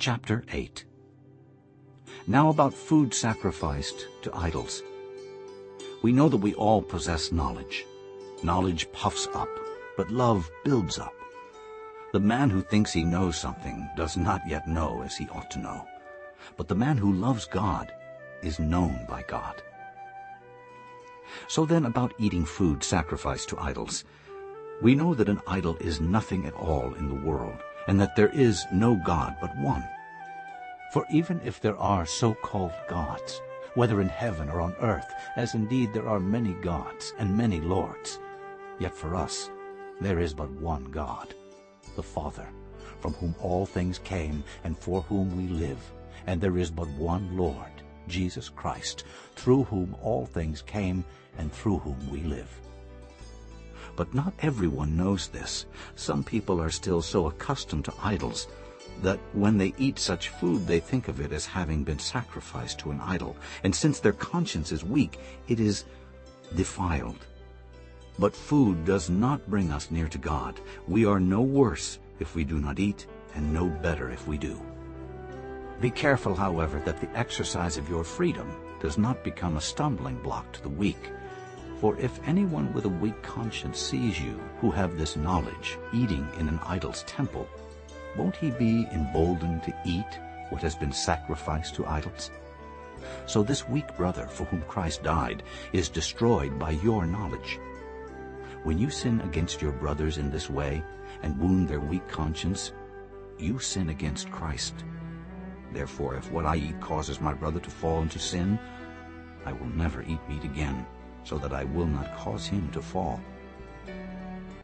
Chapter 8 Now about food sacrificed to idols. We know that we all possess knowledge. Knowledge puffs up, but love builds up. The man who thinks he knows something does not yet know as he ought to know. But the man who loves God is known by God. So then about eating food sacrificed to idols. We know that an idol is nothing at all in the world, and that there is no God but one. For even if there are so-called gods, whether in heaven or on earth, as indeed there are many gods and many lords, yet for us there is but one God, the Father, from whom all things came and for whom we live, and there is but one Lord, Jesus Christ, through whom all things came and through whom we live. But not everyone knows this. Some people are still so accustomed to idols that when they eat such food they think of it as having been sacrificed to an idol, and since their conscience is weak, it is defiled. But food does not bring us near to God. We are no worse if we do not eat, and no better if we do. Be careful, however, that the exercise of your freedom does not become a stumbling block to the weak. For if anyone with a weak conscience sees you, who have this knowledge, eating in an idol's temple, won't he be emboldened to eat what has been sacrificed to idols? So this weak brother for whom Christ died is destroyed by your knowledge. When you sin against your brothers in this way and wound their weak conscience, you sin against Christ. Therefore, if what I eat causes my brother to fall into sin, I will never eat meat again, so that I will not cause him to fall.